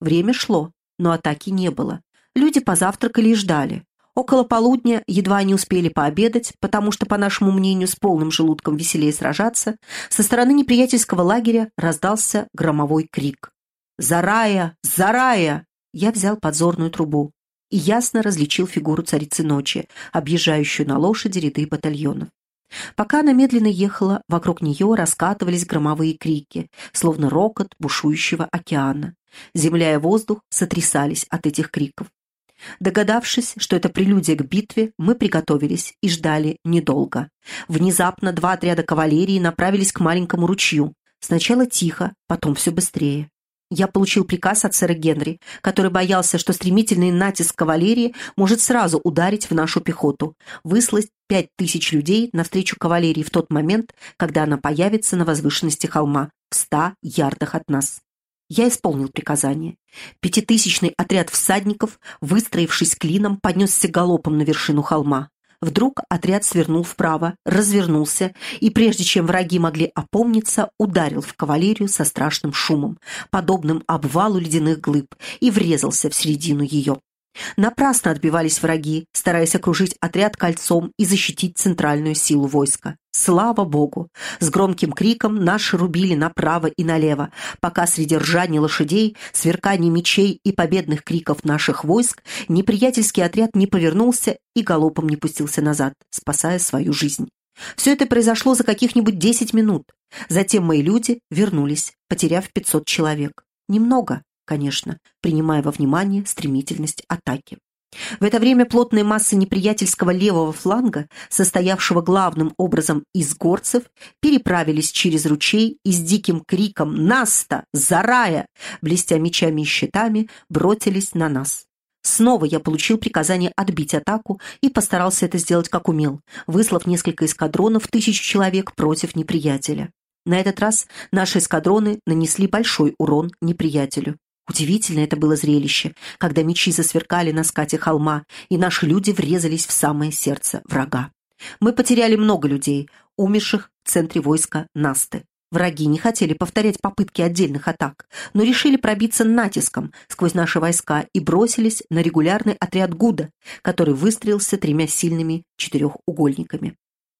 Время шло, но атаки не было. Люди позавтракали и ждали. Около полудня едва они успели пообедать, потому что, по нашему мнению, с полным желудком веселее сражаться, со стороны неприятельского лагеря раздался громовой крик. «Зарая! Зарая!» Я взял подзорную трубу и ясно различил фигуру царицы ночи, объезжающую на лошади ряды батальонов. Пока она медленно ехала, вокруг нее раскатывались громовые крики, словно рокот бушующего океана. Земля и воздух сотрясались от этих криков. Догадавшись, что это прелюдия к битве, мы приготовились и ждали недолго. Внезапно два отряда кавалерии направились к маленькому ручью. Сначала тихо, потом все быстрее. Я получил приказ от сэра Генри, который боялся, что стремительный натиск кавалерии может сразу ударить в нашу пехоту, выслать пять тысяч людей навстречу кавалерии в тот момент, когда она появится на возвышенности холма, в ста ярдах от нас. Я исполнил приказание. Пятитысячный отряд всадников, выстроившись клином, поднесся галопом на вершину холма. Вдруг отряд свернул вправо, развернулся, и прежде чем враги могли опомниться, ударил в кавалерию со страшным шумом, подобным обвалу ледяных глыб, и врезался в середину ее. Напрасно отбивались враги, стараясь окружить отряд кольцом и защитить центральную силу войска. Слава Богу! С громким криком наши рубили направо и налево, пока среди ржания лошадей, сверкания мечей и победных криков наших войск неприятельский отряд не повернулся и галопом не пустился назад, спасая свою жизнь. Все это произошло за каких-нибудь десять минут. Затем мои люди вернулись, потеряв 500 человек. Немного, конечно, принимая во внимание стремительность атаки. В это время плотные массы неприятельского левого фланга, состоявшего главным образом из горцев, переправились через ручей и с диким криком «Наста! Зарая!», блестя мечами и щитами, бросились на нас. Снова я получил приказание отбить атаку и постарался это сделать как умел, выслав несколько эскадронов тысяч человек против неприятеля. На этот раз наши эскадроны нанесли большой урон неприятелю. Удивительно это было зрелище, когда мечи засверкали на скате холма, и наши люди врезались в самое сердце врага. Мы потеряли много людей, умерших в центре войска Насты. Враги не хотели повторять попытки отдельных атак, но решили пробиться натиском сквозь наши войска и бросились на регулярный отряд Гуда, который выстрелился тремя сильными четырехугольниками.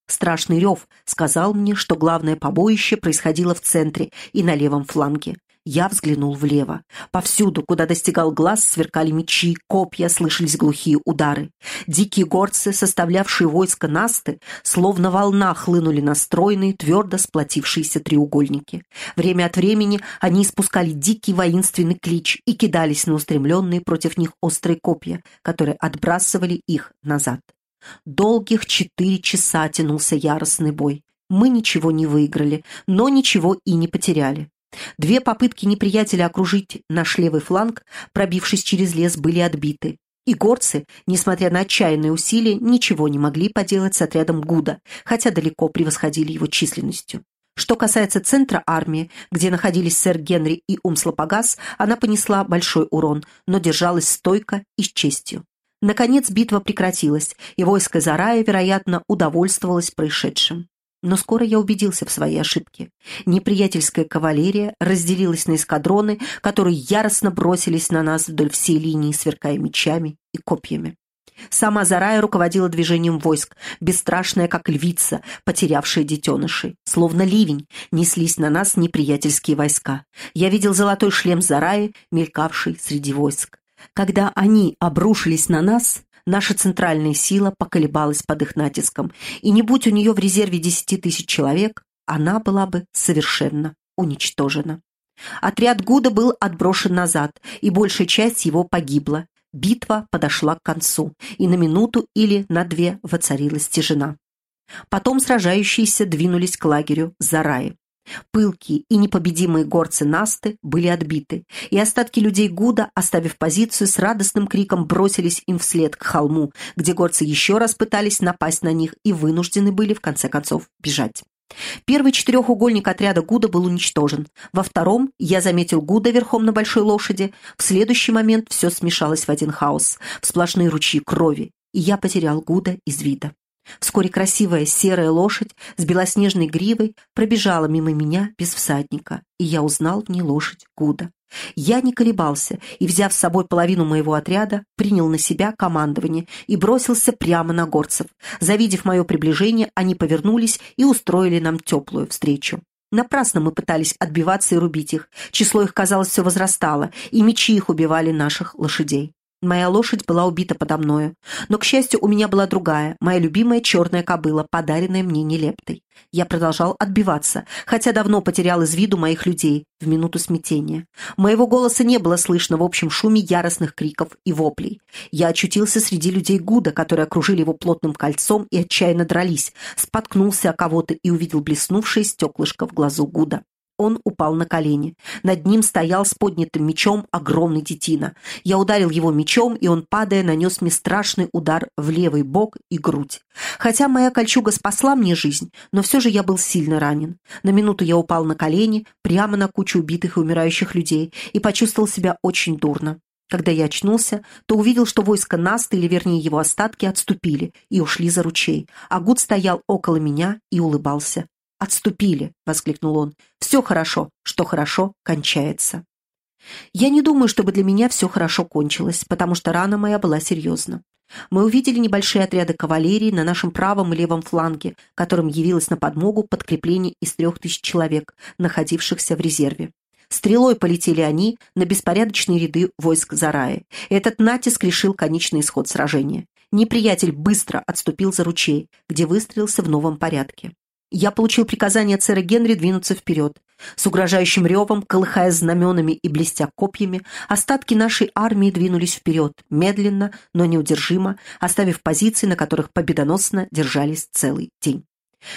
Страшный рев сказал мне, что главное побоище происходило в центре и на левом фланге. Я взглянул влево. Повсюду, куда достигал глаз, сверкали мечи, копья, слышались глухие удары. Дикие горцы, составлявшие войско Насты, словно волна хлынули на стройные, твердо сплотившиеся треугольники. Время от времени они испускали дикий воинственный клич и кидались на устремленные против них острые копья, которые отбрасывали их назад. Долгих четыре часа тянулся яростный бой. Мы ничего не выиграли, но ничего и не потеряли. Две попытки неприятеля окружить наш левый фланг, пробившись через лес, были отбиты. И горцы, несмотря на отчаянные усилия, ничего не могли поделать с отрядом Гуда, хотя далеко превосходили его численностью. Что касается центра армии, где находились сэр Генри и Умслопогас, она понесла большой урон, но держалась стойко и с честью. Наконец битва прекратилась, и войско Зарая, вероятно, удовольствовалось происшедшим. Но скоро я убедился в своей ошибке. Неприятельская кавалерия разделилась на эскадроны, которые яростно бросились на нас вдоль всей линии, сверкая мечами и копьями. Сама Зарая руководила движением войск, бесстрашная, как львица, потерявшая детенышей. Словно ливень неслись на нас неприятельские войска. Я видел золотой шлем Зараи, мелькавший среди войск. Когда они обрушились на нас, наша центральная сила поколебалась под их натиском, и не будь у нее в резерве десяти тысяч человек, она была бы совершенно уничтожена. Отряд Гуда был отброшен назад, и большая часть его погибла. Битва подошла к концу, и на минуту или на две воцарилась тишина. Потом сражающиеся двинулись к лагерю Зараи. Пылкие и непобедимые горцы Насты были отбиты, и остатки людей Гуда, оставив позицию, с радостным криком бросились им вслед к холму, где горцы еще раз пытались напасть на них и вынуждены были, в конце концов, бежать. Первый четырехугольник отряда Гуда был уничтожен. Во втором я заметил Гуда верхом на большой лошади. В следующий момент все смешалось в один хаос, в сплошные ручьи крови, и я потерял Гуда из вида. Вскоре красивая серая лошадь с белоснежной гривой пробежала мимо меня без всадника, и я узнал в ней лошадь Гуда. Я не колебался и, взяв с собой половину моего отряда, принял на себя командование и бросился прямо на горцев. Завидев мое приближение, они повернулись и устроили нам теплую встречу. Напрасно мы пытались отбиваться и рубить их. Число их, казалось, все возрастало, и мечи их убивали наших лошадей. Моя лошадь была убита подо мною. Но, к счастью, у меня была другая, моя любимая черная кобыла, подаренная мне нелептой. Я продолжал отбиваться, хотя давно потерял из виду моих людей в минуту смятения. Моего голоса не было слышно в общем шуме яростных криков и воплей. Я очутился среди людей Гуда, которые окружили его плотным кольцом и отчаянно дрались, споткнулся о кого-то и увидел блеснувшее стеклышко в глазу Гуда. Он упал на колени. Над ним стоял с поднятым мечом огромный детина. Я ударил его мечом, и он, падая, нанес мне страшный удар в левый бок и грудь. Хотя моя кольчуга спасла мне жизнь, но все же я был сильно ранен. На минуту я упал на колени, прямо на кучу убитых и умирающих людей, и почувствовал себя очень дурно. Когда я очнулся, то увидел, что войско Наста, или вернее его остатки, отступили и ушли за ручей, а Гуд стоял около меня и улыбался. «Отступили!» — воскликнул он. «Все хорошо, что хорошо кончается». Я не думаю, чтобы для меня все хорошо кончилось, потому что рана моя была серьезна. Мы увидели небольшие отряды кавалерии на нашем правом и левом фланге, которым явилось на подмогу подкрепление из трех тысяч человек, находившихся в резерве. Стрелой полетели они на беспорядочные ряды войск Зараи. Этот натиск решил конечный исход сражения. Неприятель быстро отступил за ручей, где выстрелился в новом порядке. Я получил приказание от сэра Генри двинуться вперед. С угрожающим ревом, колыхая знаменами и блестя копьями, остатки нашей армии двинулись вперед, медленно, но неудержимо, оставив позиции, на которых победоносно держались целый день.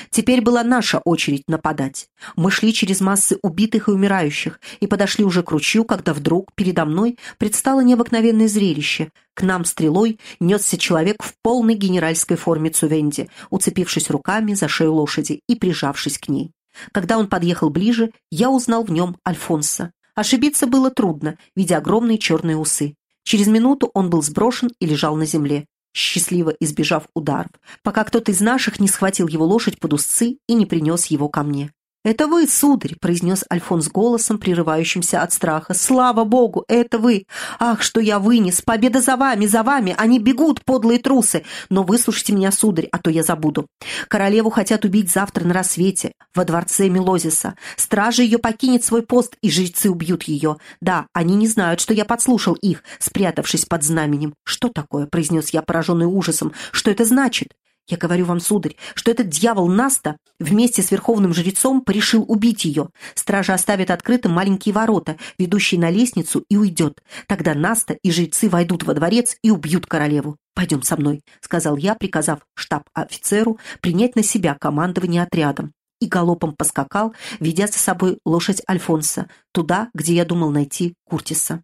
Теперь была наша очередь нападать. Мы шли через массы убитых и умирающих и подошли уже к ручью, когда вдруг передо мной предстало необыкновенное зрелище. К нам стрелой несся человек в полной генеральской форме Цувенди, уцепившись руками за шею лошади и прижавшись к ней. Когда он подъехал ближе, я узнал в нем Альфонса. Ошибиться было трудно, видя огромные черные усы. Через минуту он был сброшен и лежал на земле счастливо избежав ударов, пока кто-то из наших не схватил его лошадь под узцы и не принес его ко мне. «Это вы, сударь!» — произнес Альфонс голосом, прерывающимся от страха. «Слава Богу, это вы! Ах, что я вынес! Победа за вами, за вами! Они бегут, подлые трусы! Но выслушайте меня, сударь, а то я забуду. Королеву хотят убить завтра на рассвете, во дворце Мелозиса. Стража ее покинет свой пост, и жрецы убьют ее. Да, они не знают, что я подслушал их, спрятавшись под знаменем. Что такое?» — произнес я, пораженный ужасом. «Что это значит?» Я говорю вам, сударь, что этот дьявол Наста вместе с верховным жрецом порешил убить ее. Стража оставит открытым маленькие ворота, ведущие на лестницу, и уйдет. Тогда Наста и жрецы войдут во дворец и убьют королеву. «Пойдем со мной», — сказал я, приказав штаб-офицеру принять на себя командование отрядом. И галопом поскакал, ведя за собой лошадь Альфонса, туда, где я думал найти Куртиса.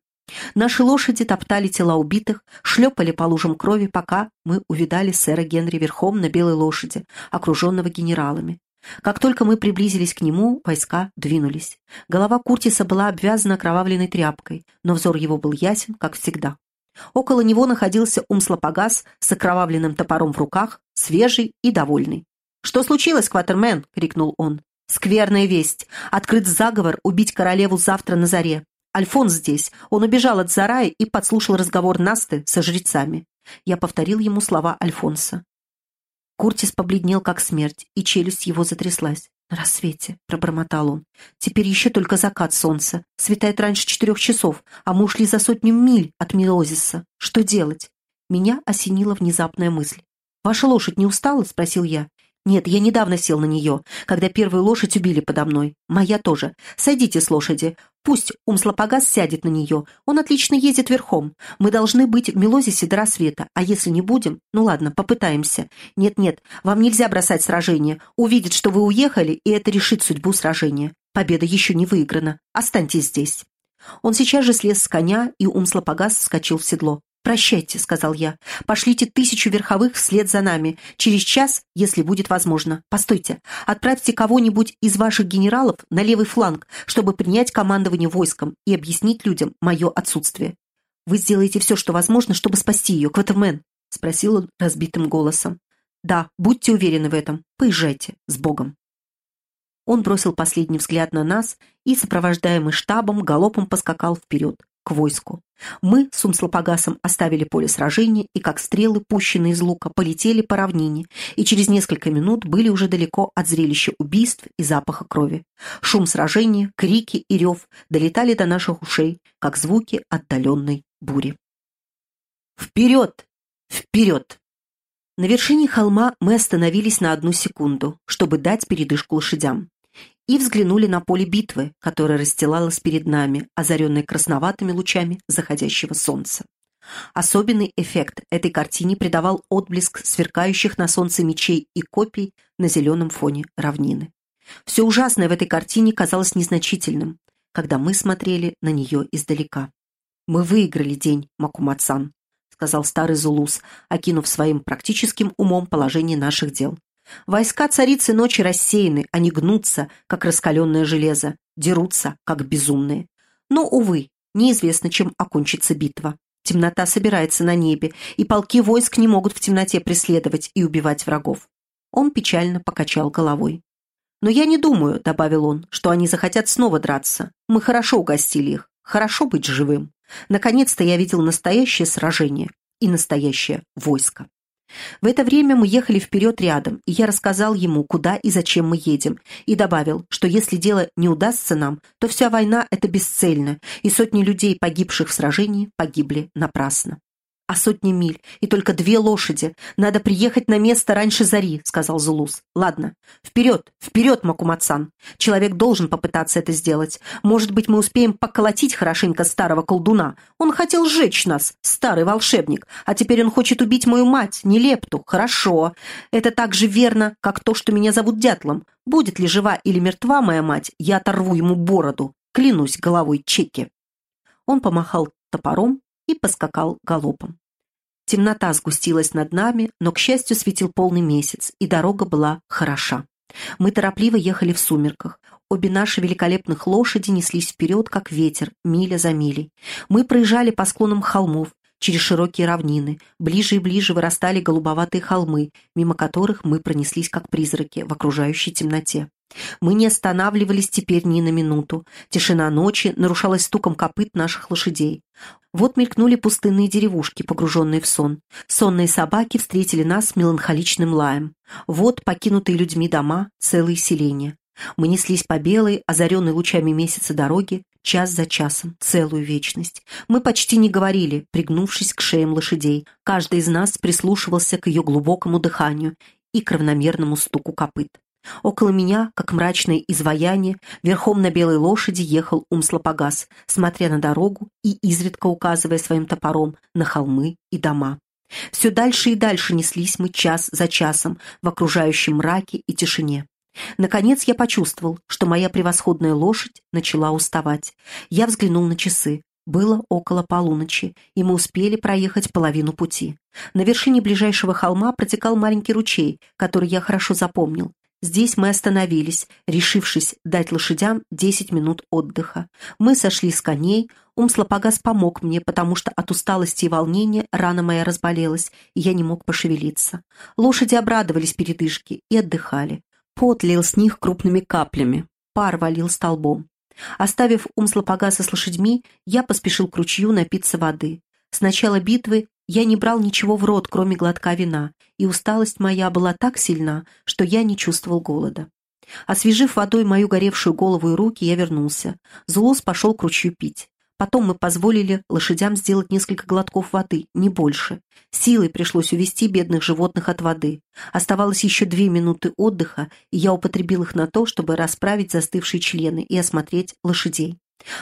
Наши лошади топтали тела убитых, шлепали по лужам крови, пока мы увидали сэра Генри верхом на белой лошади, окруженного генералами. Как только мы приблизились к нему, войска двинулись. Голова Куртиса была обвязана окровавленной тряпкой, но взор его был ясен, как всегда. Около него находился Умслопогас с окровавленным топором в руках, свежий и довольный. «Что случилось, Кватермен?» — крикнул он. «Скверная весть. Открыт заговор убить королеву завтра на заре. Альфонс здесь. Он убежал от Зарая и подслушал разговор Насты со жрецами. Я повторил ему слова Альфонса. Куртис побледнел, как смерть, и челюсть его затряслась. «На рассвете», — пробормотал он. «Теперь еще только закат солнца. Светает раньше четырех часов, а мы ушли за сотню миль от Милозиса. Что делать?» Меня осенила внезапная мысль. «Ваша лошадь не устала?» — спросил я. «Нет, я недавно сел на нее, когда первую лошадь убили подо мной. Моя тоже. Сойдите с лошади. Пусть Умслопогас сядет на нее. Он отлично ездит верхом. Мы должны быть в Мелозисе до рассвета. А если не будем? Ну ладно, попытаемся. Нет-нет, вам нельзя бросать сражение. Увидит, что вы уехали, и это решит судьбу сражения. Победа еще не выиграна. Останьтесь здесь». Он сейчас же слез с коня, и Умслопогас вскочил в седло. «Прощайте», — сказал я. «Пошлите тысячу верховых вслед за нами. Через час, если будет возможно. Постойте. Отправьте кого-нибудь из ваших генералов на левый фланг, чтобы принять командование войском и объяснить людям мое отсутствие. Вы сделаете все, что возможно, чтобы спасти ее, Кватермен?» — спросил он разбитым голосом. «Да, будьте уверены в этом. Поезжайте. С Богом». Он бросил последний взгляд на нас и, сопровождаемый штабом, галопом поскакал вперед, к войску. Мы с Умслопогасом оставили поле сражения и, как стрелы, пущенные из лука, полетели по равнине, и через несколько минут были уже далеко от зрелища убийств и запаха крови. Шум сражения, крики и рев долетали до наших ушей, как звуки отдаленной бури. «Вперед! Вперед!» На вершине холма мы остановились на одну секунду, чтобы дать передышку лошадям и взглянули на поле битвы, которое расстилалось перед нами, озаренное красноватыми лучами заходящего солнца. Особенный эффект этой картине придавал отблеск сверкающих на солнце мечей и копий на зеленом фоне равнины. Все ужасное в этой картине казалось незначительным, когда мы смотрели на нее издалека. «Мы выиграли день, Макумацан», — сказал старый Зулус, окинув своим практическим умом положение наших дел. Войска царицы ночи рассеяны, они гнутся, как раскаленное железо, дерутся, как безумные. Но, увы, неизвестно, чем окончится битва. Темнота собирается на небе, и полки войск не могут в темноте преследовать и убивать врагов. Он печально покачал головой. «Но я не думаю», — добавил он, — «что они захотят снова драться. Мы хорошо угостили их. Хорошо быть живым. Наконец-то я видел настоящее сражение и настоящее войско». В это время мы ехали вперед рядом, и я рассказал ему, куда и зачем мы едем, и добавил, что если дело не удастся нам, то вся война — это бесцельно, и сотни людей, погибших в сражении, погибли напрасно а сотни миль, и только две лошади. Надо приехать на место раньше зари», — сказал Зулус. «Ладно, вперед, вперед, Макумацан. Человек должен попытаться это сделать. Может быть, мы успеем поколотить хорошенько старого колдуна. Он хотел сжечь нас, старый волшебник, а теперь он хочет убить мою мать, Нелепту. Хорошо. Это так же верно, как то, что меня зовут Дятлом. Будет ли жива или мертва моя мать, я оторву ему бороду. Клянусь головой Чеки». Он помахал топором, и поскакал галопом. Темнота сгустилась над нами, но, к счастью, светил полный месяц, и дорога была хороша. Мы торопливо ехали в сумерках. Обе наши великолепных лошади неслись вперед, как ветер, миля за милей. Мы проезжали по склонам холмов, через широкие равнины. Ближе и ближе вырастали голубоватые холмы, мимо которых мы пронеслись, как призраки, в окружающей темноте. Мы не останавливались теперь ни на минуту. Тишина ночи нарушалась стуком копыт наших лошадей. Вот мелькнули пустынные деревушки, погруженные в сон. Сонные собаки встретили нас меланхоличным лаем. Вот покинутые людьми дома, целые селения. Мы неслись по белой, озаренной лучами месяца дороге, час за часом, целую вечность. Мы почти не говорили, пригнувшись к шеям лошадей. Каждый из нас прислушивался к ее глубокому дыханию и к равномерному стуку копыт. Около меня, как мрачное изваяние, верхом на белой лошади ехал Умслопогас, смотря на дорогу и изредка указывая своим топором на холмы и дома. Все дальше и дальше неслись мы час за часом в окружающем мраке и тишине. Наконец я почувствовал, что моя превосходная лошадь начала уставать. Я взглянул на часы. Было около полуночи, и мы успели проехать половину пути. На вершине ближайшего холма протекал маленький ручей, который я хорошо запомнил. Здесь мы остановились, решившись дать лошадям 10 минут отдыха. Мы сошли с коней, Умслопогас помог мне, потому что от усталости и волнения рана моя разболелась, и я не мог пошевелиться. Лошади обрадовались передышке и отдыхали. Пот лил с них крупными каплями, пар валил столбом. Оставив Умслопогаса с лошадьми, я поспешил к ручью напиться воды. С начала битвы я не брал ничего в рот, кроме глотка вина, и усталость моя была так сильна, что я не чувствовал голода. Освежив водой мою горевшую голову и руки, я вернулся. Зулос пошел к ручью пить. Потом мы позволили лошадям сделать несколько глотков воды, не больше. Силой пришлось увести бедных животных от воды. Оставалось еще две минуты отдыха, и я употребил их на то, чтобы расправить застывшие члены и осмотреть лошадей.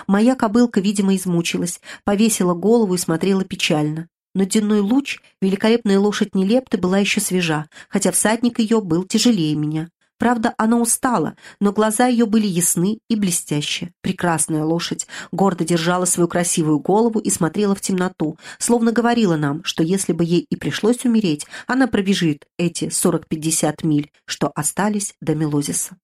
Моя кобылка, видимо, измучилась, повесила голову и смотрела печально. Но денной луч, великолепная лошадь Нелепты, была еще свежа, хотя всадник ее был тяжелее меня. Правда, она устала, но глаза ее были ясны и блестящие. Прекрасная лошадь гордо держала свою красивую голову и смотрела в темноту, словно говорила нам, что если бы ей и пришлось умереть, она пробежит эти 40-50 миль, что остались до Мелозиса.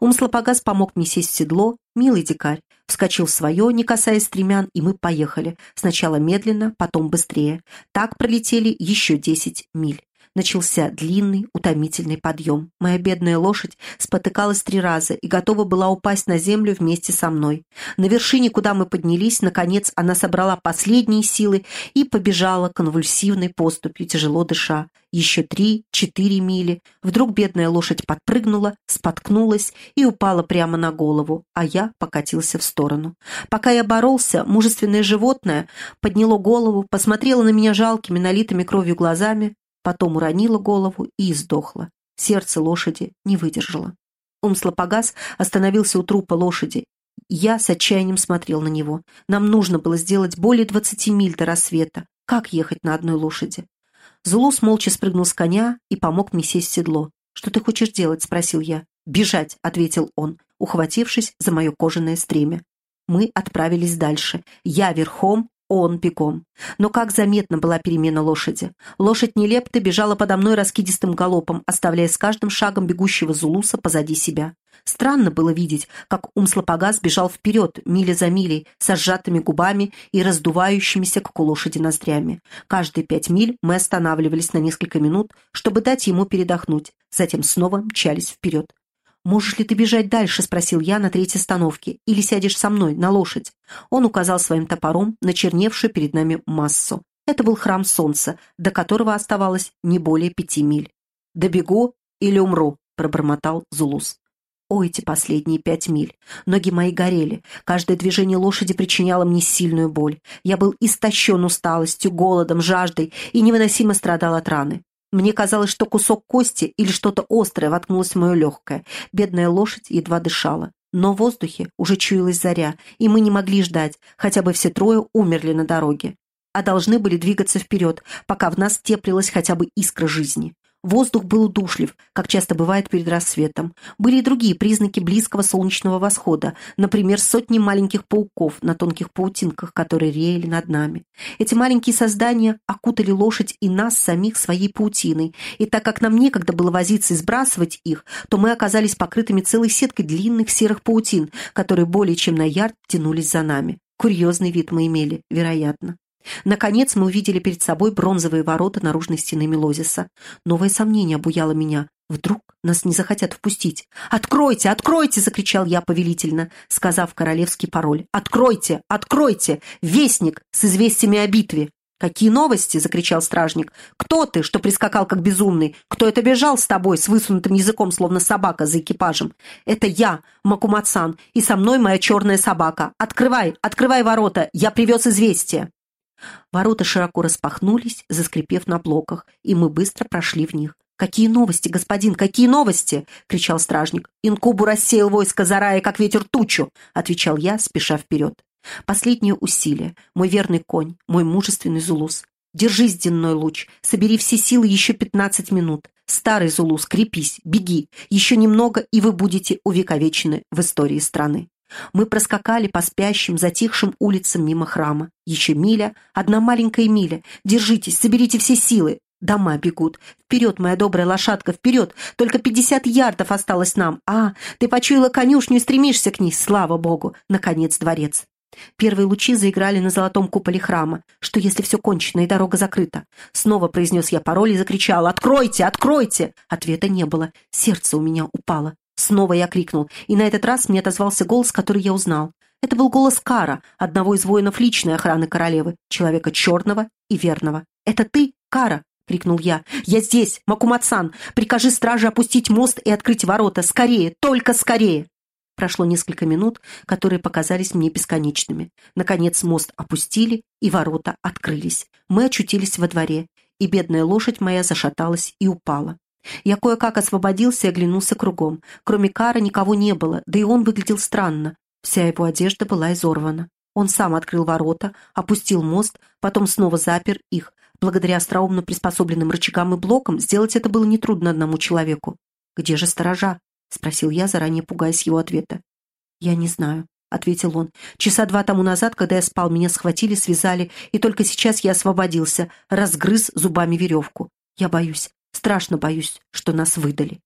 Умслопогас помог мне сесть в седло, милый дикарь, вскочил в свое, не касаясь стремян, и мы поехали. Сначала медленно, потом быстрее. Так пролетели еще десять миль. Начался длинный, утомительный подъем. Моя бедная лошадь спотыкалась три раза и готова была упасть на землю вместе со мной. На вершине, куда мы поднялись, наконец она собрала последние силы и побежала конвульсивной поступью, тяжело дыша. Еще три, четыре мили. Вдруг бедная лошадь подпрыгнула, споткнулась и упала прямо на голову, а я покатился в сторону. Пока я боролся, мужественное животное подняло голову, посмотрело на меня жалкими, налитыми кровью глазами, потом уронило голову и издохло. Сердце лошади не выдержало. Умслопогас остановился у трупа лошади. Я с отчаянием смотрел на него. Нам нужно было сделать более двадцати миль до рассвета. Как ехать на одной лошади? Зулус молча спрыгнул с коня и помог мне сесть в седло. «Что ты хочешь делать?» — спросил я. «Бежать», — ответил он, ухватившись за мое кожаное стремя. Мы отправились дальше. Я верхом, он бегом. Но как заметна была перемена лошади. Лошадь нелепто бежала подо мной раскидистым галопом, оставляя с каждым шагом бегущего Зулуса позади себя. Странно было видеть, как Умслопогас бежал вперед, миля за милей, со сжатыми губами и раздувающимися, как у лошади, ноздрями. Каждые пять миль мы останавливались на несколько минут, чтобы дать ему передохнуть, затем снова мчались вперед. «Можешь ли ты бежать дальше?» — спросил я на третьей остановке. «Или сядешь со мной, на лошадь?» Он указал своим топором на черневшую перед нами массу. Это был храм солнца, до которого оставалось не более пяти миль. «Добегу или умру», — пробормотал Зулус. О, эти последние пять миль! Ноги мои горели. Каждое движение лошади причиняло мне сильную боль. Я был истощен усталостью, голодом, жаждой и невыносимо страдал от раны. Мне казалось, что кусок кости или что-то острое воткнулось в мое легкое. Бедная лошадь едва дышала. Но в воздухе уже чуялась заря, и мы не могли ждать, хотя бы все трое умерли на дороге. А должны были двигаться вперед, пока в нас теплилась хотя бы искра жизни. Воздух был удушлив, как часто бывает перед рассветом. Были и другие признаки близкого солнечного восхода, например, сотни маленьких пауков на тонких паутинках, которые реяли над нами. Эти маленькие создания окутали лошадь и нас самих своей паутиной, и так как нам некогда было возиться и сбрасывать их, то мы оказались покрытыми целой сеткой длинных серых паутин, которые более чем на ярд тянулись за нами. Курьезный вид мы имели, вероятно. Наконец мы увидели перед собой бронзовые ворота наружной стены Мелозиса. Новое сомнение обуяло меня. Вдруг нас не захотят впустить. «Откройте! Откройте!» — закричал я повелительно, сказав королевский пароль. «Откройте! Откройте! Вестник с известиями о битве!» «Какие новости?» — закричал стражник. «Кто ты, что прискакал как безумный? Кто это бежал с тобой, с высунутым языком, словно собака за экипажем?» «Это я, Макумацан, и со мной моя черная собака. Открывай, открывай ворота, я привез известие!» Ворота широко распахнулись, заскрипев на блоках, и мы быстро прошли в них. «Какие новости, господин, какие новости?» — кричал стражник. «Инкубу рассеял войско Зарая, как ветер тучу!» — отвечал я, спеша вперед. Последнее усилие. Мой верный конь, мой мужественный Зулус. Держись, денной луч, собери все силы еще пятнадцать минут. Старый Зулус, крепись, беги. Еще немного, и вы будете увековечены в истории страны. Мы проскакали по спящим, затихшим улицам мимо храма. Еще миля, одна маленькая миля. Держитесь, соберите все силы. Дома бегут. Вперед, моя добрая лошадка, вперед. Только пятьдесят ярдов осталось нам. А, ты почуяла конюшню и стремишься к ней. Слава богу. Наконец, дворец. Первые лучи заиграли на золотом куполе храма. Что, если все кончено и дорога закрыта? Снова произнес я пароль и закричал «Откройте! Откройте!» Ответа не было. Сердце у меня упало. Снова я крикнул, и на этот раз мне отозвался голос, который я узнал. Это был голос Кара, одного из воинов личной охраны королевы, человека черного и верного. «Это ты, Кара?» — крикнул я. «Я здесь, Макумацан! Прикажи страже опустить мост и открыть ворота! Скорее! Только скорее!» Прошло несколько минут, которые показались мне бесконечными. Наконец мост опустили, и ворота открылись. Мы очутились во дворе, и бедная лошадь моя зашаталась и упала. Я кое-как освободился и оглянулся кругом. Кроме Кара никого не было, да и он выглядел странно. Вся его одежда была изорвана. Он сам открыл ворота, опустил мост, потом снова запер их. Благодаря остроумно приспособленным рычагам и блокам сделать это было нетрудно одному человеку. «Где же сторожа?» — спросил я, заранее пугаясь его ответа. «Я не знаю», — ответил он. «Часа два тому назад, когда я спал, меня схватили, связали, и только сейчас я освободился, разгрыз зубами веревку. Я боюсь. Страшно боюсь, что нас выдали».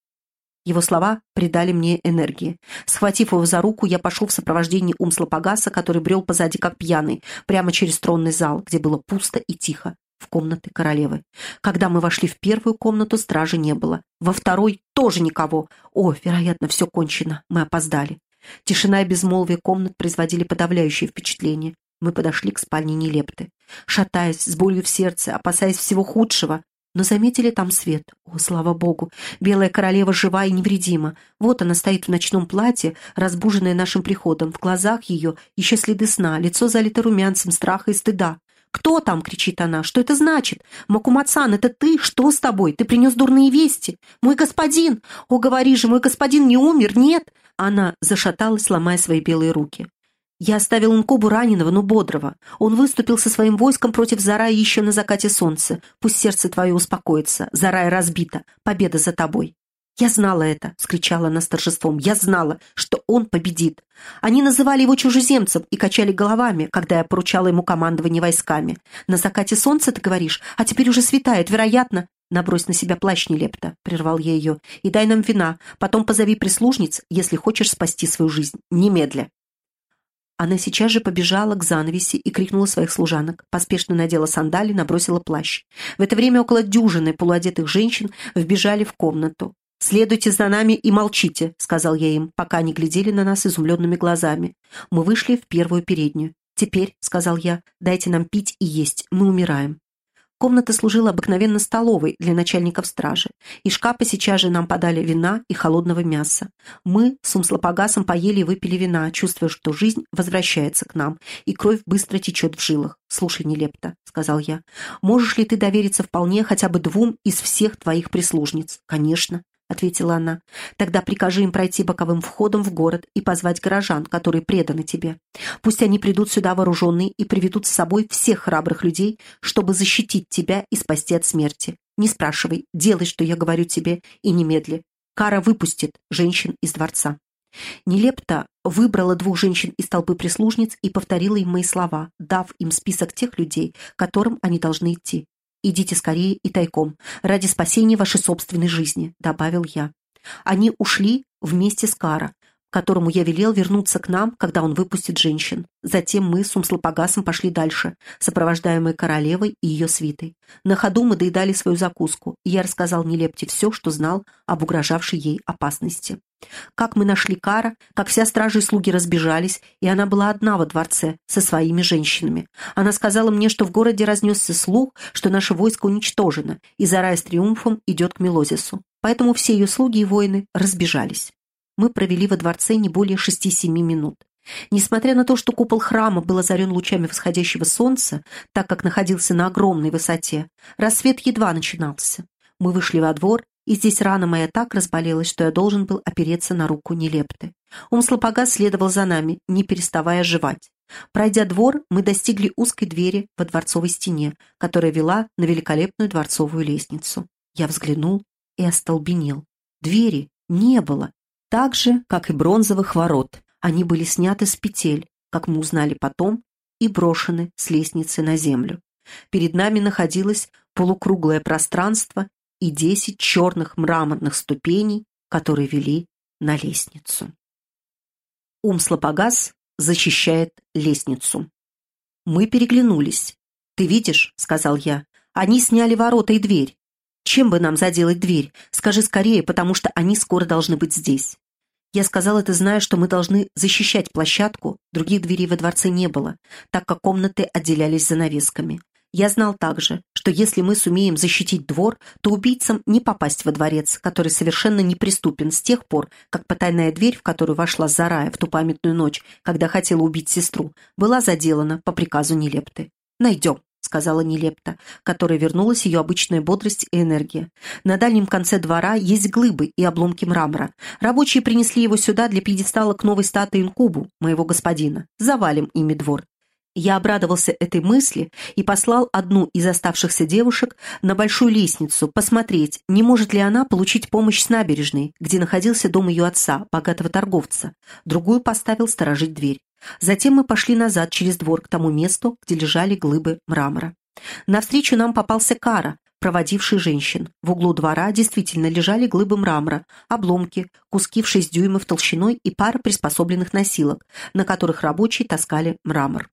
Его слова придали мне энергии. Схватив его за руку, я пошел в сопровождении Умсла Пагаса, который брел позади как пьяный, прямо через тронный зал, где было пусто и тихо. в комнаты королевы. Когда мы вошли в первую комнату, стражи не было. Во второй тоже никого. О, вероятно, все кончено. Мы опоздали. Тишина и безмолвие комнат производили подавляющее впечатление. Мы подошли к спальне Нелепты. Шатаясь, с болью в сердце, опасаясь всего худшего, но заметили там свет. О, слава богу! Белая королева жива и невредима. Вот она стоит в ночном платье, разбуженная нашим приходом. В глазах ее еще следы сна, лицо залито румянцем страха и стыда. «Кто там?» — кричит она. «Что это значит? Макумацан, это ты? Что с тобой? Ты принес дурные вести? Мой господин! О, говори же, мой господин не умер, нет!» Она зашаталась, ломая свои белые руки. Я оставил инкубу раненого, но бодрого. Он выступил со своим войском против Зарая еще на закате солнца. Пусть сердце твое успокоится. Зарая разбита. Победа за тобой. «Я знала это!» — скричала она с торжеством. «Я знала, что он победит!» Они называли его чужеземцем и качали головами, когда я поручала ему командование войсками. «На закате солнца, ты говоришь? А теперь уже светает, вероятно!» «Набрось на себя плащ, нелепто!» — прервал я ее. «И дай нам вина. Потом позови прислужниц, если хочешь спасти свою жизнь. Немедля!» Она сейчас же побежала к занавеси и крикнула своих служанок. Поспешно надела сандали, набросила плащ. В это время около дюжины полуодетых женщин вбежали в комнату. «Следуйте за нами и молчите», — сказал я им, пока они глядели на нас изумленными глазами. Мы вышли в первую переднюю. «Теперь», — сказал я, — «дайте нам пить и есть, мы умираем». Комната служила обыкновенно столовой для начальников стражи. Из шкафа сейчас же нам подали вина и холодного мяса. Мы с умслопогасом поели и выпили вина, чувствуя, что жизнь возвращается к нам, и кровь быстро течет в жилах. «Слушай, Нелепта», — сказал я, — «можешь ли ты довериться вполне хотя бы двум из всех твоих прислужниц?» «Конечно», — ответила она. «Тогда прикажи им пройти боковым входом в город и позвать горожан, которые преданы тебе. Пусть они придут сюда вооруженные и приведут с собой всех храбрых людей, чтобы защитить тебя и спасти от смерти. Не спрашивай, делай, что я говорю тебе, и немедли. Кара выпустит женщин из дворца». Нелепта выбрала двух женщин из толпы прислужниц и повторила им мои слова, дав им список тех людей, которым они должны идти. «Идите скорее и тайком, ради спасения вашей собственной жизни», — добавил я. Они ушли вместе с Кара, которому я велел вернуться к нам, когда он выпустит женщин. Затем мы с Умслопогасом пошли дальше, сопровождаемые королевой и ее свитой. На ходу мы доедали свою закуску, и я рассказал Нелепте все, что знал об угрожавшей ей опасности. Как мы нашли Кара, как вся стража и слуги разбежались, и она была одна во дворце со своими женщинами. Она сказала мне, что в городе разнесся слух, что наше войско уничтожено, и Зарая с триумфом идет к Мелозису. Поэтому все ее слуги и воины разбежались мы провели во дворце не более шести-семи минут. Несмотря на то, что купол храма был озарен лучами восходящего солнца, так как находился на огромной высоте, рассвет едва начинался. Мы вышли во двор, и здесь рана моя так разболелась, что я должен был опереться на руку Нелепты. Умслопогас следовал за нами, не переставая жевать. Пройдя двор, мы достигли узкой двери во дворцовой стене, которая вела на великолепную дворцовую лестницу. Я взглянул и остолбенел. Двери не было, так же, как и бронзовых ворот, они были сняты с петель, как мы узнали потом, и брошены с лестницы на землю. Перед нами находилось полукруглое пространство и десять черных мраморных ступеней, которые вели на лестницу. Умслопогас защищает лестницу. Мы переглянулись. «Ты видишь?» — сказал я. «Они сняли ворота и дверь. Чем бы нам заделать дверь? Скажи скорее, потому что они скоро должны быть здесь. Я сказал это, зная, что мы должны защищать площадку, других дверей во дворце не было, так как комнаты отделялись занавесками. Я знал также, что если мы сумеем защитить двор, то убийцам не попасть во дворец, который совершенно неприступен с тех пор, как потайная дверь, в которую вошла Зарая в ту памятную ночь, когда хотела убить сестру, была заделана по приказу Нелепты. «Найдем», — сказала Нелепта, которой вернулась ее обычная бодрость и энергия. «На дальнем конце двора есть глыбы и обломки мрамора. Рабочие принесли его сюда для пьедестала к новой статуе инкубу, моего господина. Завалим ими двор». Я обрадовался этой мысли и послал одну из оставшихся девушек на большую лестницу посмотреть, не может ли она получить помощь с набережной, где находился дом ее отца, богатого торговца. Другую поставил сторожить дверь. Затем мы пошли назад через двор к тому месту, где лежали глыбы мрамора. Навстречу нам попался Кара, проводивший женщин. В углу двора действительно лежали глыбы мрамора, обломки, куски в шесть дюймов толщиной и пара приспособленных носилок, на которых рабочие таскали мрамор.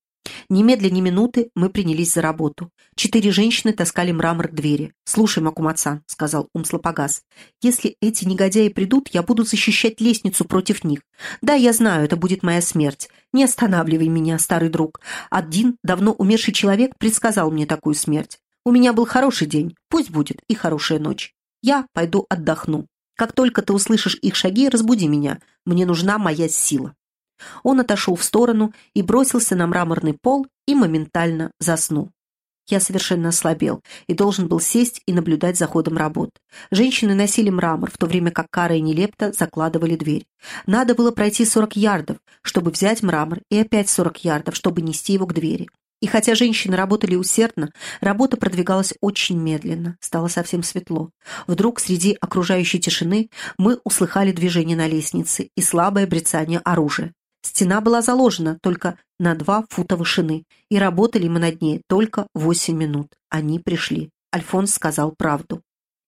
Немедля ни минуты мы принялись за работу. Четыре женщины таскали мрамор к двери. «Слушай, Макумацан», — сказал Умслопогас, — «если эти негодяи придут, я буду защищать лестницу против них. Да, я знаю, это будет моя смерть. Не останавливай меня, старый друг. Один, давно умерший человек, предсказал мне такую смерть. У меня был хороший день, пусть будет и хорошая ночь. Я пойду отдохну. Как только ты услышишь их шаги, разбуди меня. Мне нужна моя сила». Он отошел в сторону и бросился на мраморный пол и моментально заснул. Я совершенно ослабел и должен был сесть и наблюдать за ходом работ. Женщины носили мрамор, в то время как Кара и Нелепта закладывали дверь. Надо было пройти 40 ярдов, чтобы взять мрамор, и опять 40 ярдов, чтобы нести его к двери. И хотя женщины работали усердно, работа продвигалась очень медленно, стало совсем светло. Вдруг среди окружающей тишины мы услыхали движение на лестнице и слабое брецание оружия. Стена была заложена только на два фута вышины, и работали мы над ней только восемь минут. Они пришли. Альфонс сказал правду.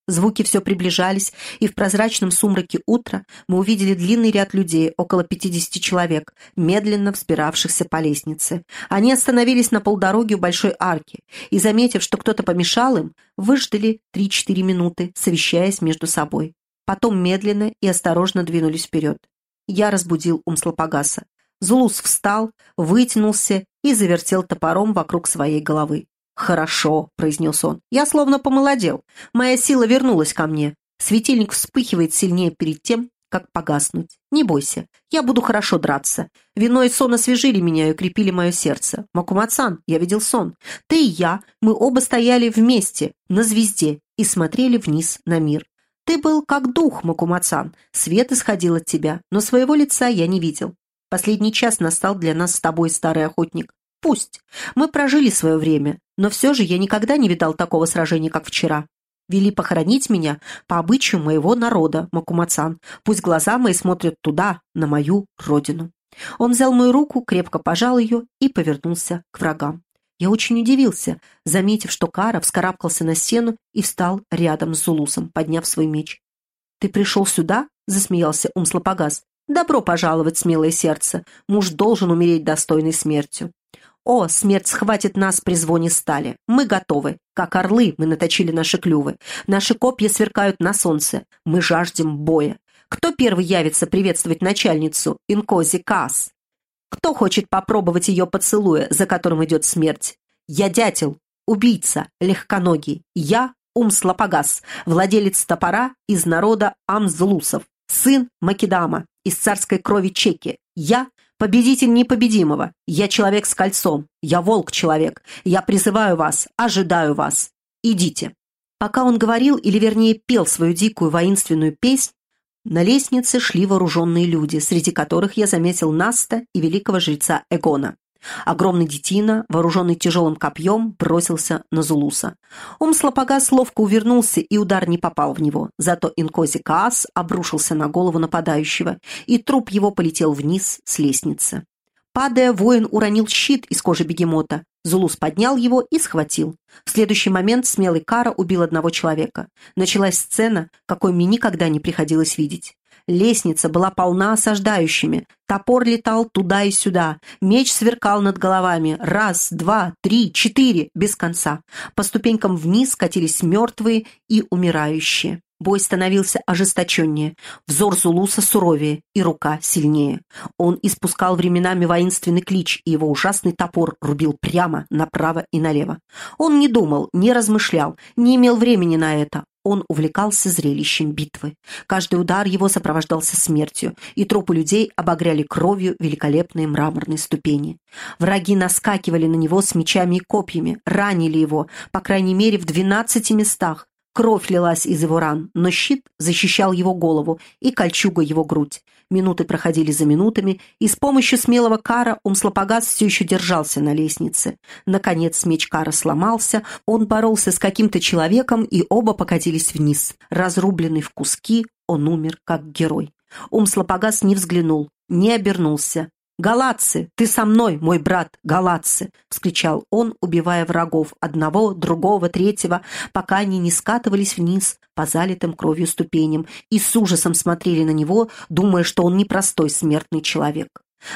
Звуки все приближались, и в прозрачном сумраке утра мы увидели длинный ряд людей, около пятидесяти человек, медленно взбиравшихся по лестнице. Они остановились на полдороге у большой арки, и, заметив, что кто-то помешал им, выждали три-четыре минуты, совещаясь между собой. Потом медленно и осторожно двинулись вперед. Я разбудил Умслопогаса. Зулус встал, вытянулся и завертел топором вокруг своей головы. «Хорошо», — произнес он. «Я словно помолодел. Моя сила вернулась ко мне. Светильник вспыхивает сильнее перед тем, как погаснуть. Не бойся, я буду хорошо драться. Вино и сон освежили меня и укрепили мое сердце. Макумацан, я видел сон. Ты и я, мы оба стояли вместе, на звезде, и смотрели вниз на мир. Ты был как дух, Макумацан. Свет исходил от тебя, но своего лица я не видел. Последний час настал для нас с тобой, старый охотник. Пусть. Мы прожили свое время, но все же я никогда не видал такого сражения, как вчера. Вели похоронить меня по обычаю моего народа, Макумацан. Пусть глаза мои смотрят туда, на мою родину. Он взял мою руку, крепко пожал ее и повернулся к врагам. Я очень удивился, заметив, что Кара вскарабкался на стену и встал рядом с Зулусом, подняв свой меч. «Ты пришел сюда?» — засмеялся Умслопогас. «Добро пожаловать, смелое сердце. Муж должен умереть достойной смертью». «О, смерть схватит нас при звоне стали. Мы готовы. Как орлы мы наточили наши клювы. Наши копья сверкают на солнце. Мы жаждем боя. Кто первый явится приветствовать начальницу, Инкози Каас?» Кто хочет попробовать ее поцелуя, за которым идет смерть? Я дятел, убийца, легконогий. Я Умслопогас, владелец топора из народа Амзлусов, сын Македама, из царской крови Чеки. Я победитель непобедимого. Я человек с кольцом. Я волк-человек. Я призываю вас, ожидаю вас. Идите. Пока он говорил, или вернее пел свою дикую воинственную песнь, на лестнице шли вооруженные люди, среди которых я заметил Наста и великого жреца Эгона. Огромный детина, вооруженный тяжелым копьем, бросился на Зулуса. Умслопогас ловко увернулся, и удар не попал в него. Зато Инкози Каас обрушился на голову нападающего, и труп его полетел вниз с лестницы. Падая, воин уронил щит из кожи бегемота. Зулус поднял его и схватил. В следующий момент смелый Кара убил одного человека. Началась сцена, какой мне никогда не приходилось видеть. Лестница была полна осаждающими. Топор летал туда и сюда. Меч сверкал над головами. Раз, два, три, четыре, без конца. По ступенькам вниз катились мертвые и умирающие. Бой становился ожесточеннее, взор Зулуса суровее и рука сильнее. Он испускал временами воинственный клич, и его ужасный топор рубил прямо, направо и налево. Он не думал, не размышлял, не имел времени на это. Он увлекался зрелищем битвы. Каждый удар его сопровождался смертью, и трупы людей обогряли кровью великолепные мраморные ступени. Враги наскакивали на него с мечами и копьями, ранили его, по крайней мере, в двенадцати местах, Кровь лилась из его ран, но щит защищал его голову и кольчуга его грудь. Минуты проходили за минутами, и с помощью смелого Кара Умслопогас все еще держался на лестнице. Наконец меч Кара сломался, он боролся с каким-то человеком, и оба покатились вниз. Разрубленный в куски, он умер как герой. Умслопогас не взглянул, не обернулся, «Галатцы, ты со мной, мой брат, галатцы!» — вскричал он, убивая врагов, одного, другого, третьего, пока они не скатывались вниз по залитым кровью ступеням и с ужасом смотрели на него, думая, что он непростой смертный человек.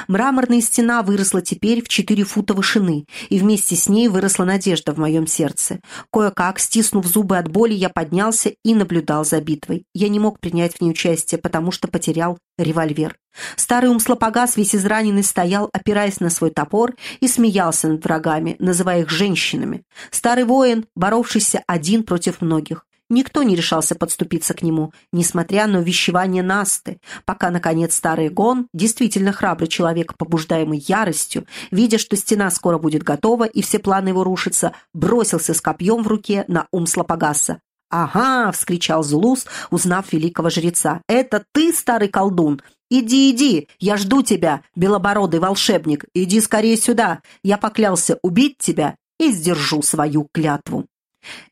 Мраморная стена выросла теперь в четыре фута вышины, и вместе с ней выросла надежда в моем сердце. Кое-как, стиснув зубы от боли, я поднялся и наблюдал за битвой. Я не мог принять в ней участие, потому что потерял револьвер. Старый умслопогас, весь израненный, стоял, опираясь на свой топор, и смеялся над врагами, называя их женщинами. Старый воин, боровшийся один против многих. Никто не решался подступиться к нему, несмотря на увещевание Насты, пока, наконец, старый Гон, действительно храбрый человек, побуждаемый яростью, видя, что стена скоро будет готова и все планы его рушатся, бросился с копьем в руке на ум Слопогаса. «Ага!» — вскричал Зулус, узнав великого жреца. «Это ты, старый колдун? Иди, иди! Я жду тебя, белобородый волшебник! Иди скорее сюда! Я поклялся убить тебя и сдержу свою клятву!»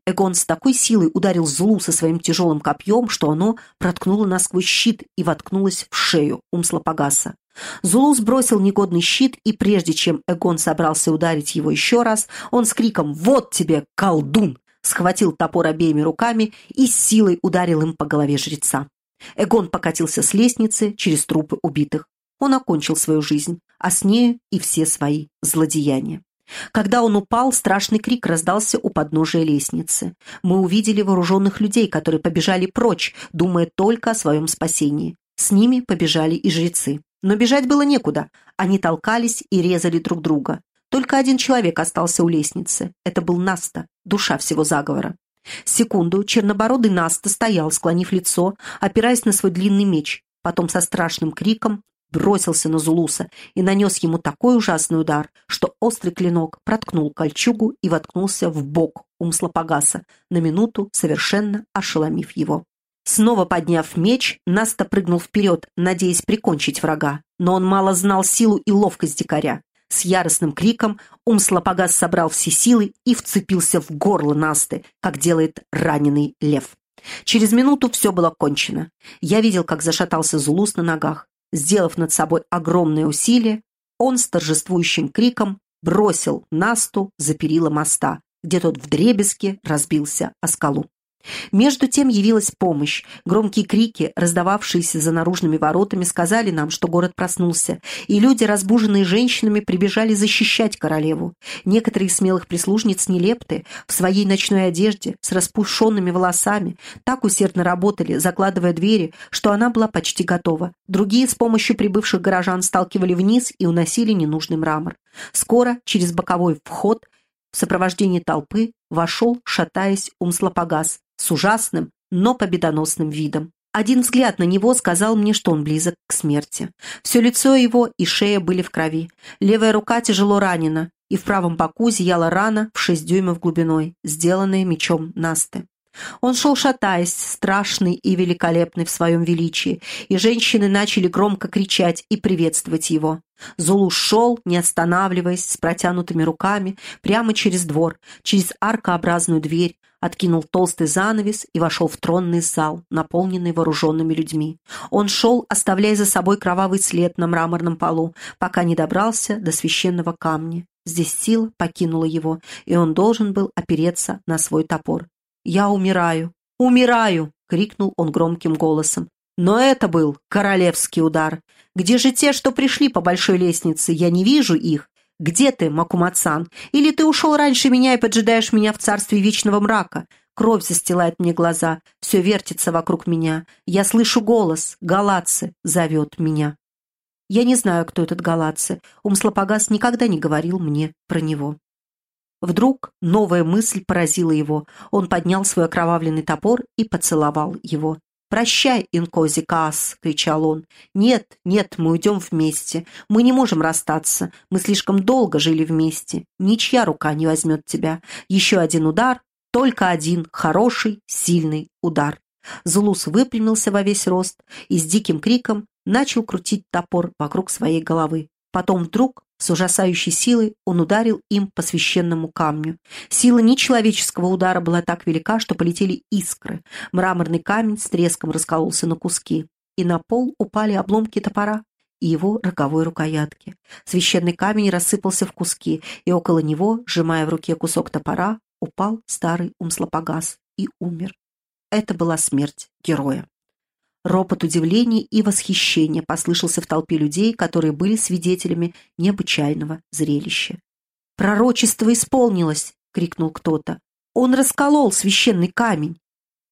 Эгон с такой силой ударил Злу со своим тяжелым копьем, что оно проткнуло насквозь щит и воткнулось в шею Умслопогаса. Зулу сбросил негодный щит, и прежде чем Эгон собрался ударить его еще раз, он с криком «Вот тебе, колдун!» схватил топор обеими руками и с силой ударил им по голове жреца. Эгон покатился с лестницы через трупы убитых. Он окончил свою жизнь, а с нею и все свои злодеяния. Когда он упал, страшный крик раздался у подножия лестницы. Мы увидели вооруженных людей, которые побежали прочь, думая только о своем спасении. С ними побежали и жрецы. Но бежать было некуда. Они толкались и резали друг друга. Только один человек остался у лестницы. Это был Наста, душа всего заговора. Секунду чернобородый Наста стоял, склонив лицо, опираясь на свой длинный меч. Потом со страшным криком бросился на Зулуса и нанес ему такой ужасный удар, что острый клинок проткнул кольчугу и воткнулся в бок Умслопогаса, на минуту совершенно ошеломив его. Снова подняв меч, Наста прыгнул вперед, надеясь прикончить врага, но он мало знал силу и ловкость дикаря. С яростным криком Умслопогас собрал все силы и вцепился в горло Насты, как делает раненый лев. Через минуту все было кончено. Я видел, как зашатался Зулус на ногах. Сделав над собой огромное усилие, он с торжествующим криком бросил Насту за перила моста, где тот вдребезги разбился о скалу. Между тем явилась помощь. Громкие крики, раздававшиеся за наружными воротами, сказали нам, что город проснулся, и люди, разбуженные женщинами, прибежали защищать королеву. Некоторые из смелых прислужниц нелепты, в своей ночной одежде, с распушенными волосами, так усердно работали, закладывая двери, что она была почти готова. Другие с помощью прибывших горожан сталкивали вниз и уносили ненужный мрамор. Скоро через боковой вход в сопровождении толпы вошел, шатаясь, Умслопогас с ужасным, но победоносным видом. Один взгляд на него сказал мне, что он близок к смерти. Все лицо его и шея были в крови. Левая рука тяжело ранена, и в правом боку зияла рана в шесть дюймов глубиной, сделанная мечом Насты. Он шел шатаясь, страшный и великолепный в своем величии, и женщины начали громко кричать и приветствовать его. Зулу шел, не останавливаясь, с протянутыми руками, прямо через двор, через аркообразную дверь, откинул толстый занавес и вошел в тронный зал, наполненный вооруженными людьми. Он шел, оставляя за собой кровавый след на мраморном полу, пока не добрался до священного камня. Здесь сила покинула его, и он должен был опереться на свой топор. «Я умираю! Умираю!» — крикнул он громким голосом. Но это был королевский удар. Где же те, что пришли по большой лестнице? Я не вижу их. Где ты, Макумацан? Или ты ушел раньше меня и поджидаешь меня в царстве вечного мрака? Кровь застилает мне глаза, все вертится вокруг меня. Я слышу голос, Галатцы зовет меня. Я не знаю, кто этот Галатцы. Умслопогас никогда не говорил мне про него. Вдруг новая мысль поразила его. Он поднял свой окровавленный топор и поцеловал его. «Прощай, Инкози Каас!» — кричал он. «Нет, нет, мы уйдем вместе. Мы не можем расстаться. Мы слишком долго жили вместе. Ничья рука не возьмет тебя. Еще один удар, только один хороший, сильный удар». Зулус выпрямился во весь рост и с диким криком начал крутить топор вокруг своей головы. Потом вдруг с ужасающей силой он ударил им по священному камню. Сила нечеловеческого удара была так велика, что полетели искры. Мраморный камень с треском раскололся на куски, и на пол упали обломки топора и его роговой рукоятки. Священный камень рассыпался в куски, и около него, сжимая в руке кусок топора, упал старый Умслопогас и умер. Это была смерть героя. Ропот удивления и восхищения послышался в толпе людей, которые были свидетелями необычайного зрелища. «Пророчество исполнилось!» — крикнул кто-то. «Он расколол священный камень!»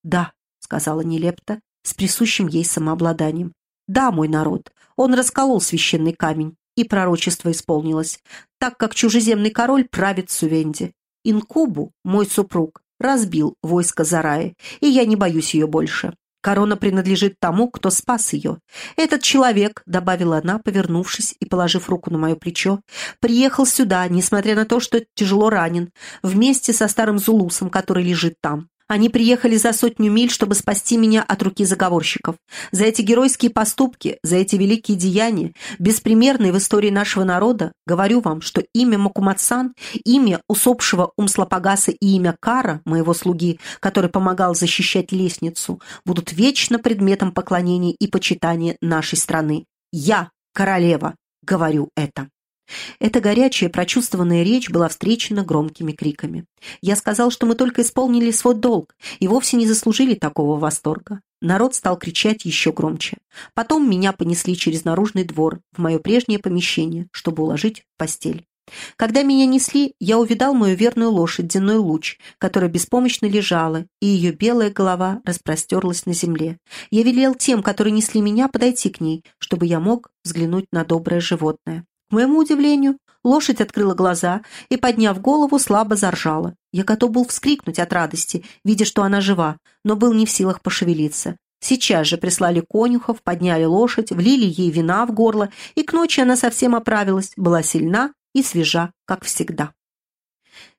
«Да», — сказала Нелепта с присущим ей самообладанием. «Да, мой народ, он расколол священный камень, и пророчество исполнилось, так как чужеземный король правит Сувенди. Инкубу, мой супруг, разбил войско Зараи, и я не боюсь ее больше. Корона принадлежит тому, кто спас ее. Этот человек, — добавила она, повернувшись и положив руку на мое плечо, — приехал сюда, несмотря на то, что тяжело ранен, вместе со старым Зулусом, который лежит там. Они приехали за сотню миль, чтобы спасти меня от руки заговорщиков. За эти геройские поступки, за эти великие деяния, беспримерные в истории нашего народа, говорю вам, что имя Макуматсан, имя усопшего Умслопогаса и имя Кара, моего слуги, который помогал защищать лестницу, будут вечно предметом поклонения и почитания нашей страны. Я, королева, говорю это. Эта горячая, прочувствованная речь была встречена громкими криками. Я сказал, что мы только исполнили свой долг и вовсе не заслужили такого восторга. Народ стал кричать еще громче. Потом меня понесли через наружный двор в мое прежнее помещение, чтобы уложить в постель. Когда меня несли, я увидал мою верную лошадь Денной Луч, которая беспомощно лежала, и ее белая голова распростерлась на земле. Я велел тем, которые несли меня, подойти к ней, чтобы я мог взглянуть на доброе животное. К моему удивлению, лошадь открыла глаза и, подняв голову, слабо заржала. Я готов был вскрикнуть от радости, видя, что она жива, но был не в силах пошевелиться. Сейчас же прислали конюхов, подняли лошадь, влили ей вина в горло, и к ночи она совсем оправилась, была сильна и свежа, как всегда.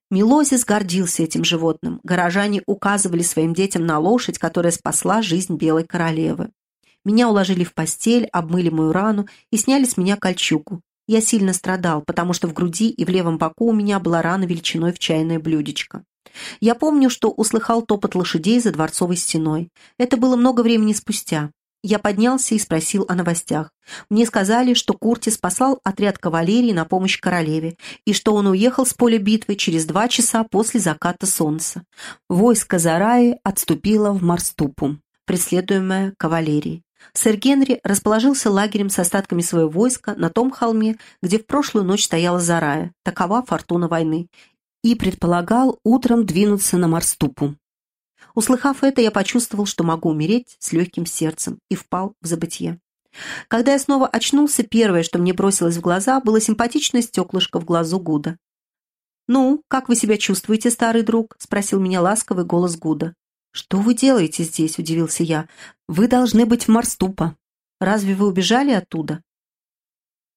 Милозис гордился этим животным. Горожане указывали своим детям на лошадь, которая спасла жизнь белой королевы. Меня уложили в постель, обмыли мою рану и сняли с меня кольчугу. Я сильно страдал, потому что в груди и в левом боку у меня была рана величиной в чайное блюдечко. Я помню, что услыхал топот лошадей за дворцовой стеной. Это было много времени спустя. Я поднялся и спросил о новостях. Мне сказали, что Куртис послал отряд кавалерии на помощь королеве, и что он уехал с поля битвы через два часа после заката солнца. Войско Зараи отступило в Марступу, преследуемое кавалерией. Сэр Генри расположился лагерем с остатками своего войска на том холме, где в прошлую ночь стояла Зарая, такова фортуна войны, и предполагал утром двинуться на Марступу. Услыхав это, я почувствовал, что могу умереть с легким сердцем, и впал в забытье. Когда я снова очнулся, первое, что мне бросилось в глаза, было симпатичное стеклышко в глазу Гуда. «Ну, как вы себя чувствуете, старый друг?» — спросил меня ласковый голос Гуда. «Что вы делаете здесь?» – удивился я. «Вы должны быть в Марступа. Разве вы убежали оттуда?»